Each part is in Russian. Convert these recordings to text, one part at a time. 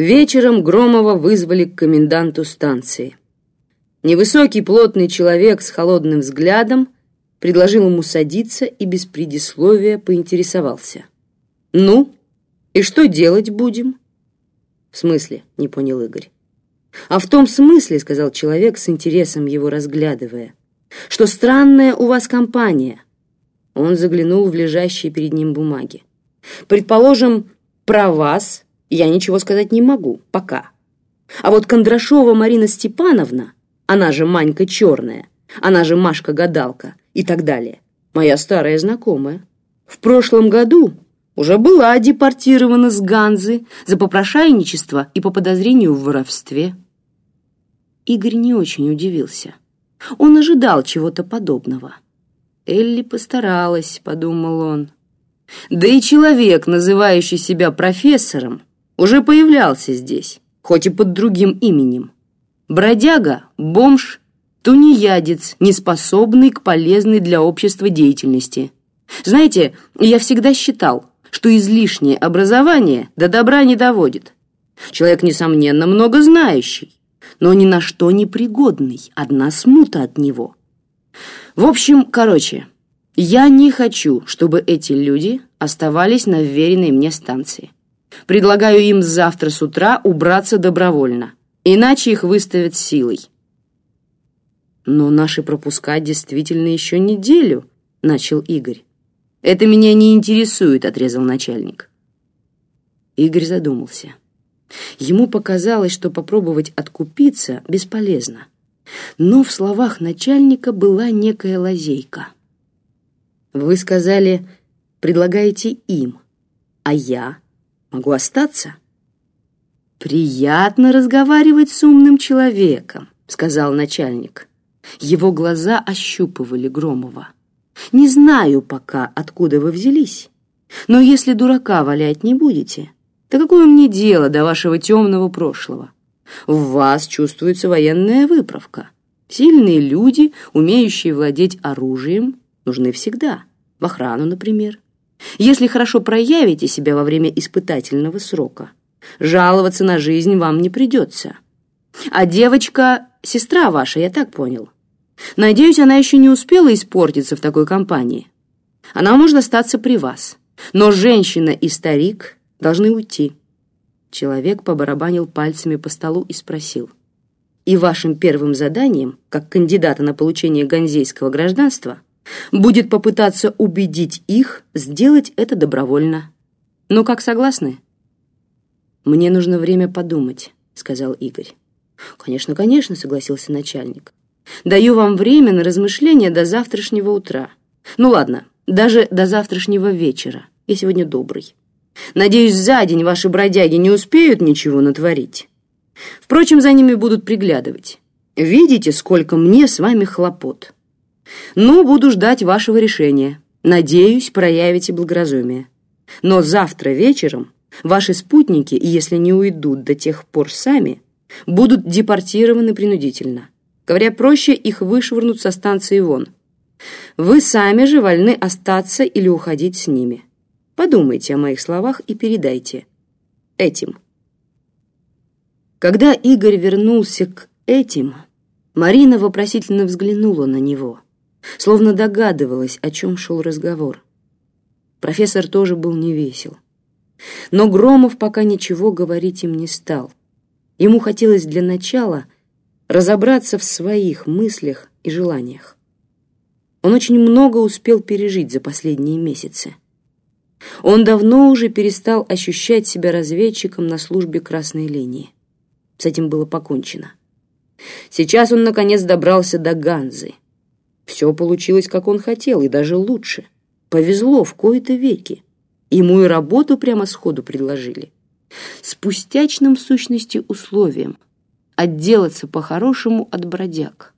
Вечером Громова вызвали к коменданту станции. Невысокий плотный человек с холодным взглядом предложил ему садиться и без предисловия поинтересовался. «Ну, и что делать будем?» «В смысле?» — не понял Игорь. «А в том смысле, — сказал человек с интересом его разглядывая, — что странная у вас компания». Он заглянул в лежащие перед ним бумаги. «Предположим, про вас я ничего сказать не могу, пока. А вот Кондрашова Марина Степановна, она же Манька Черная, она же Машка-гадалка и так далее, моя старая знакомая, в прошлом году уже была депортирована с Ганзы за попрошайничество и по подозрению в воровстве. Игорь не очень удивился. Он ожидал чего-то подобного. Элли постаралась, подумал он. Да и человек, называющий себя профессором, уже появлялся здесь, хоть и под другим именем. Бродяга, бомж, тунеядец, неспособный к полезной для общества деятельности. Знаете, я всегда считал, что излишнее образование до добра не доводит. Человек, несомненно, много знающий, но ни на что не пригодный, одна смута от него. В общем, короче, я не хочу, чтобы эти люди оставались на вверенной мне станции. Предлагаю им завтра с утра убраться добровольно, иначе их выставят силой. Но наши пропуска действительно еще неделю, начал Игорь. Это меня не интересует, отрезал начальник. Игорь задумался. Ему показалось, что попробовать откупиться бесполезно. Но в словах начальника была некая лазейка. Вы сказали, предлагаете им, а я могу остаться? Приятно разговаривать с умным человеком, сказал начальник. Его глаза ощупывали Громова. Не знаю пока, откуда вы взялись, но если дурака валять не будете, то какое мне дело до вашего темного прошлого? В вас чувствуется военная выправка. Сильные люди, умеющие владеть оружием, нужны всегда. В охрану, например. Если хорошо проявите себя во время испытательного срока, жаловаться на жизнь вам не придется. А девочка — сестра ваша, я так понял. Надеюсь, она еще не успела испортиться в такой компании. Она может остаться при вас. Но женщина и старик должны уйти. Человек побарабанил пальцами по столу и спросил. И вашим первым заданием, как кандидата на получение ганзейского гражданства, будет попытаться убедить их сделать это добровольно. Ну как, согласны? Мне нужно время подумать, сказал Игорь. Конечно, конечно, согласился начальник. Даю вам время на размышления до завтрашнего утра. Ну ладно, даже до завтрашнего вечера. Я сегодня добрый. Надеюсь, за день ваши бродяги не успеют ничего натворить. Впрочем, за ними будут приглядывать. Видите, сколько мне с вами хлопот. Ну, буду ждать вашего решения. Надеюсь, проявите благоразумие. Но завтра вечером ваши спутники, если не уйдут до тех пор сами, будут депортированы принудительно. Говоря проще, их вышвырнут со станции вон. Вы сами же вольны остаться или уходить с ними. Подумайте о моих словах и передайте. Этим. Когда Игорь вернулся к этим, Марина вопросительно взглянула на него, словно догадывалась, о чем шел разговор. Профессор тоже был невесел. Но Громов пока ничего говорить им не стал. Ему хотелось для начала разобраться в своих мыслях и желаниях. Он очень много успел пережить за последние месяцы. Он давно уже перестал ощущать себя разведчиком на службе красной линии. С этим было покончено. Сейчас он, наконец, добрался до Ганзы. Все получилось, как он хотел, и даже лучше. Повезло в кои-то веки. Ему и работу прямо сходу предложили. С пустячным в сущности условием отделаться по-хорошему от бродяг.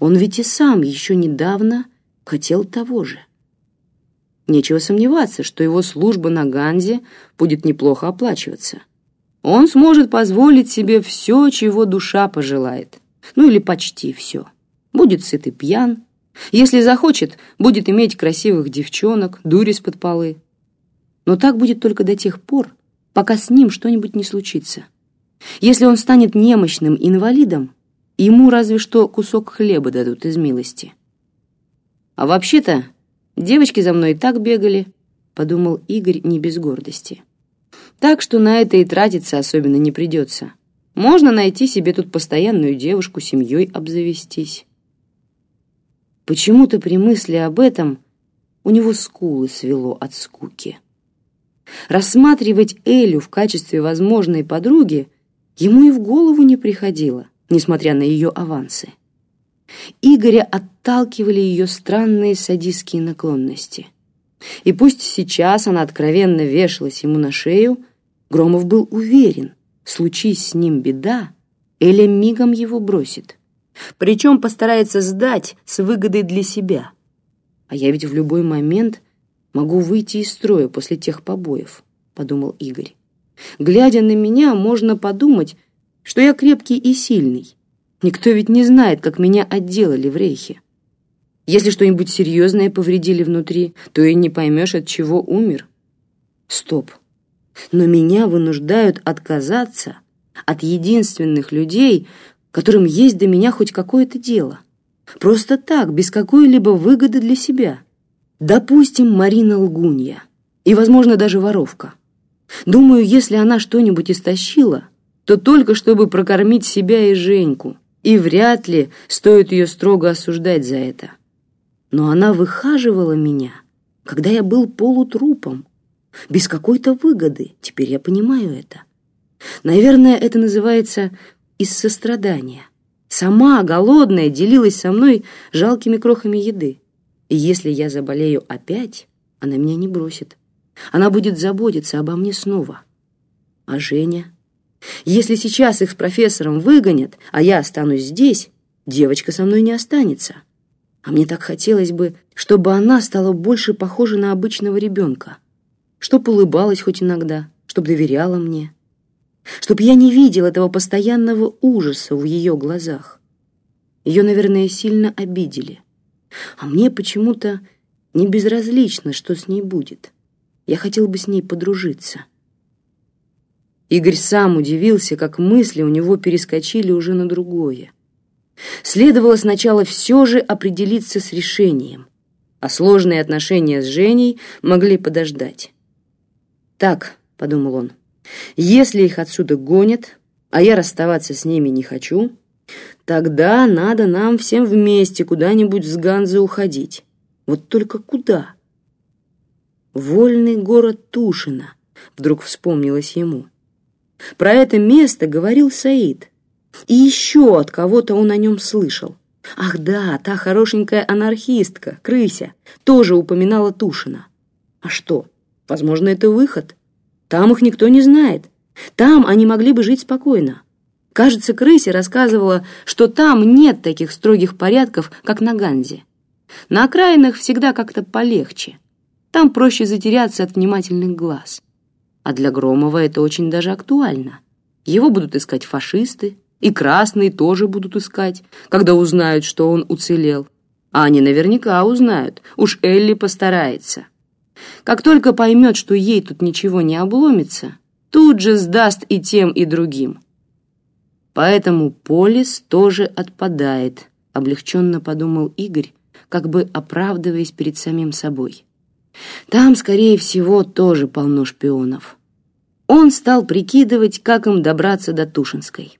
Он ведь и сам еще недавно хотел того же. Нечего сомневаться, что его служба на Ганзе будет неплохо оплачиваться. Он сможет позволить себе все, чего душа пожелает. Ну или почти все. Будет сыт и пьян. Если захочет, будет иметь красивых девчонок, дури с-под полы. Но так будет только до тех пор, пока с ним что-нибудь не случится. Если он станет немощным инвалидом, ему разве что кусок хлеба дадут из милости. А вообще-то девочки за мной и так бегали, подумал Игорь не без гордости. Так что на это и тратиться особенно не придется. Можно найти себе тут постоянную девушку, семьей обзавестись. Почему-то при мысли об этом у него скулы свело от скуки. Рассматривать Элю в качестве возможной подруги ему и в голову не приходило, несмотря на ее авансы. Игоря отталкивали ее странные садистские наклонности. И пусть сейчас она откровенно вешалась ему на шею, Громов был уверен, случись с ним беда, Эля мигом его бросит. Причем постарается сдать с выгодой для себя. А я ведь в любой момент могу выйти из строя после тех побоев, подумал Игорь. Глядя на меня, можно подумать, что я крепкий и сильный. Никто ведь не знает, как меня отделали в рейхе. Если что-нибудь серьезное повредили внутри, то и не поймешь, от чего умер. Стоп. Но меня вынуждают отказаться от единственных людей, которым есть до меня хоть какое-то дело. Просто так, без какой-либо выгоды для себя. Допустим, Марина лгунья. И, возможно, даже воровка. Думаю, если она что-нибудь истощила, то только чтобы прокормить себя и Женьку. И вряд ли стоит ее строго осуждать за это. Но она выхаживала меня, когда я был полутрупом, без какой-то выгоды. Теперь я понимаю это. Наверное, это называется из сострадания. Сама, голодная, делилась со мной жалкими крохами еды. И если я заболею опять, она меня не бросит. Она будет заботиться обо мне снова. А Женя? Если сейчас их с профессором выгонят, а я останусь здесь, девочка со мной не останется. А мне так хотелось бы, чтобы она стала больше похожа на обычного ребенка. Чтоб улыбалась хоть иногда, чтоб доверяла мне чтоб я не видел этого постоянного ужаса в ее глазах. Ее, наверное, сильно обидели. А мне почему-то не безразлично, что с ней будет. Я хотел бы с ней подружиться. Игорь сам удивился, как мысли у него перескочили уже на другое. Следовало сначала все же определиться с решением, а сложные отношения с Женей могли подождать. «Так», — подумал он, — если их отсюда гонят, а я расставаться с ними не хочу, тогда надо нам всем вместе куда-нибудь с Ганзы уходить. Вот только куда? Вольный город Тушино, вдруг вспомнилось ему. Про это место говорил Саид. И еще от кого-то он о нем слышал. Ах да, та хорошенькая анархистка, крыся, тоже упоминала Тушина. А что, возможно, это выход? Там их никто не знает. Там они могли бы жить спокойно. Кажется, крысе рассказывала, что там нет таких строгих порядков, как на Ганзе. На окраинах всегда как-то полегче. Там проще затеряться от внимательных глаз. А для Громова это очень даже актуально. Его будут искать фашисты, и красные тоже будут искать, когда узнают, что он уцелел. А они наверняка узнают, уж Элли постарается. Как только поймет, что ей тут ничего не обломится, тут же сдаст и тем, и другим. Поэтому полис тоже отпадает, облегченно подумал Игорь, как бы оправдываясь перед самим собой. Там, скорее всего, тоже полно шпионов. Он стал прикидывать, как им добраться до Тушинской.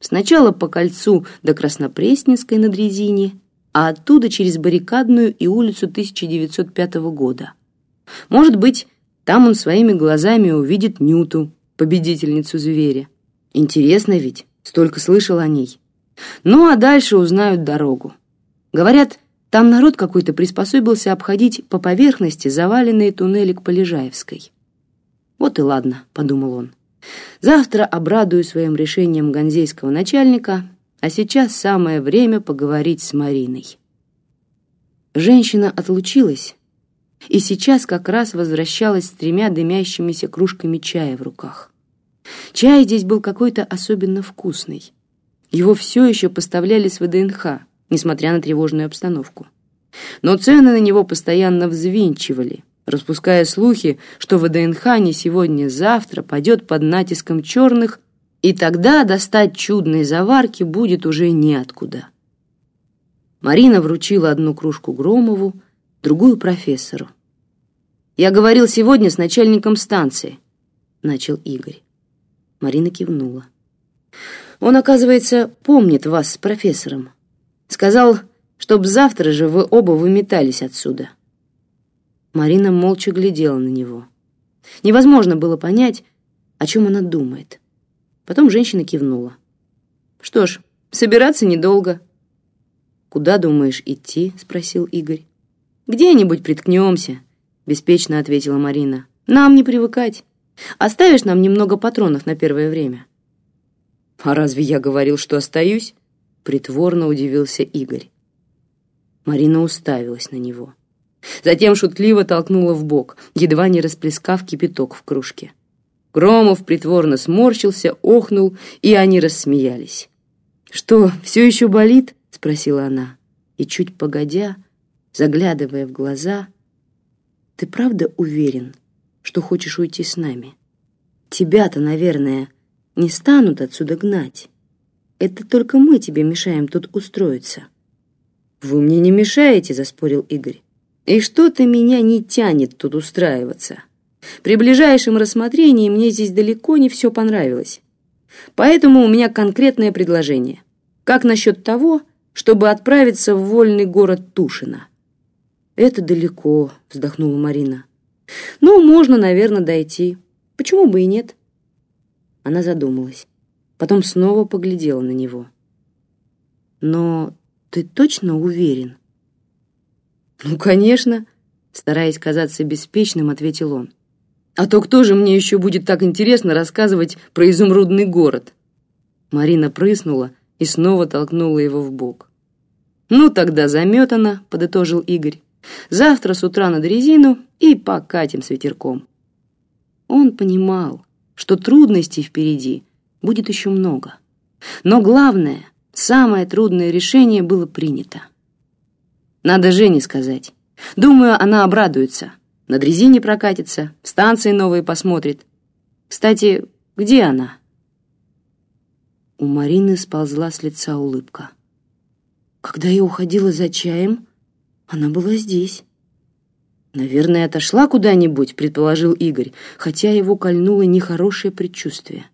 Сначала по кольцу до Краснопресненской на дрезине, а оттуда через баррикадную и улицу 1905 года. Может быть, там он своими глазами увидит Нюту, победительницу зверя. Интересно ведь, столько слышал о ней. Ну, а дальше узнают дорогу. Говорят, там народ какой-то приспособился обходить по поверхности заваленные туннели к Полежаевской. Вот и ладно, подумал он. Завтра обрадую своим решением ганзейского начальника, а сейчас самое время поговорить с Мариной. Женщина отлучилась, и сейчас как раз возвращалась с тремя дымящимися кружками чая в руках. Чай здесь был какой-то особенно вкусный. Его все еще поставляли с ВДНХ, несмотря на тревожную обстановку. Но цены на него постоянно взвинчивали, распуская слухи, что ВДНХ не сегодня-завтра падет под натиском черных, и тогда достать чудные заварки будет уже неоткуда. Марина вручила одну кружку Громову, другую профессору. «Я говорил сегодня с начальником станции», — начал Игорь. Марина кивнула. «Он, оказывается, помнит вас с профессором. Сказал, чтоб завтра же вы оба выметались отсюда». Марина молча глядела на него. Невозможно было понять, о чем она думает. Потом женщина кивнула. «Что ж, собираться недолго». «Куда думаешь идти?» — спросил Игорь. «Где-нибудь приткнемся», — беспечно ответила Марина. «Нам не привыкать. Оставишь нам немного патронов на первое время?» «А разве я говорил, что остаюсь?» — притворно удивился Игорь. Марина уставилась на него. Затем шутливо толкнула в бок, едва не расплескав кипяток в кружке. Громов притворно сморщился, охнул, и они рассмеялись. «Что, все еще болит?» — спросила она. И чуть погодя, заглядывая в глаза, «Ты правда уверен, что хочешь уйти с нами? Тебя-то, наверное, не станут отсюда гнать. Это только мы тебе мешаем тут устроиться». «Вы мне не мешаете», — заспорил Игорь. «И что-то меня не тянет тут устраиваться. При ближайшем рассмотрении мне здесь далеко не все понравилось. Поэтому у меня конкретное предложение. Как насчет того, чтобы отправиться в вольный город Тушино?» «Это далеко», — вздохнула Марина. «Ну, можно, наверное, дойти. Почему бы и нет?» Она задумалась. Потом снова поглядела на него. «Но ты точно уверен?» «Ну, конечно», — стараясь казаться беспечным, ответил он. «А то кто же мне еще будет так интересно рассказывать про изумрудный город?» Марина прыснула и снова толкнула его в бок. «Ну, тогда заметано», — подытожил Игорь. Завтра с утра на дрезину и покатим с ветерком. Он понимал, что трудностей впереди будет еще много. Но главное, самое трудное решение было принято. Надо Жене сказать. Думаю, она обрадуется. На дрезине прокатится, станции новые посмотрит. Кстати, где она? У Марины сползла с лица улыбка. Когда я уходила за чаем, она была здесь. Наверное, отошла куда-нибудь, предположил Игорь, хотя его кольнуло нехорошее предчувствие.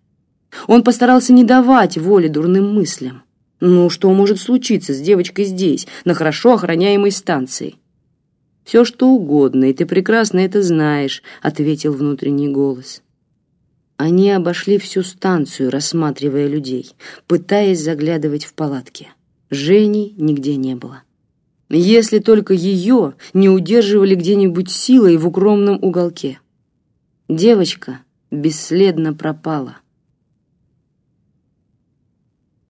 Он постарался не давать воли дурным мыслям. Ну, что может случиться с девочкой здесь, на хорошо охраняемой станции? «Все, что угодно, и ты прекрасно это знаешь», — ответил внутренний голос. Они обошли всю станцию, рассматривая людей, пытаясь заглядывать в палатки. Жени нигде не было если только ее не удерживали где-нибудь силой в укромном уголке. Девочка бесследно пропала.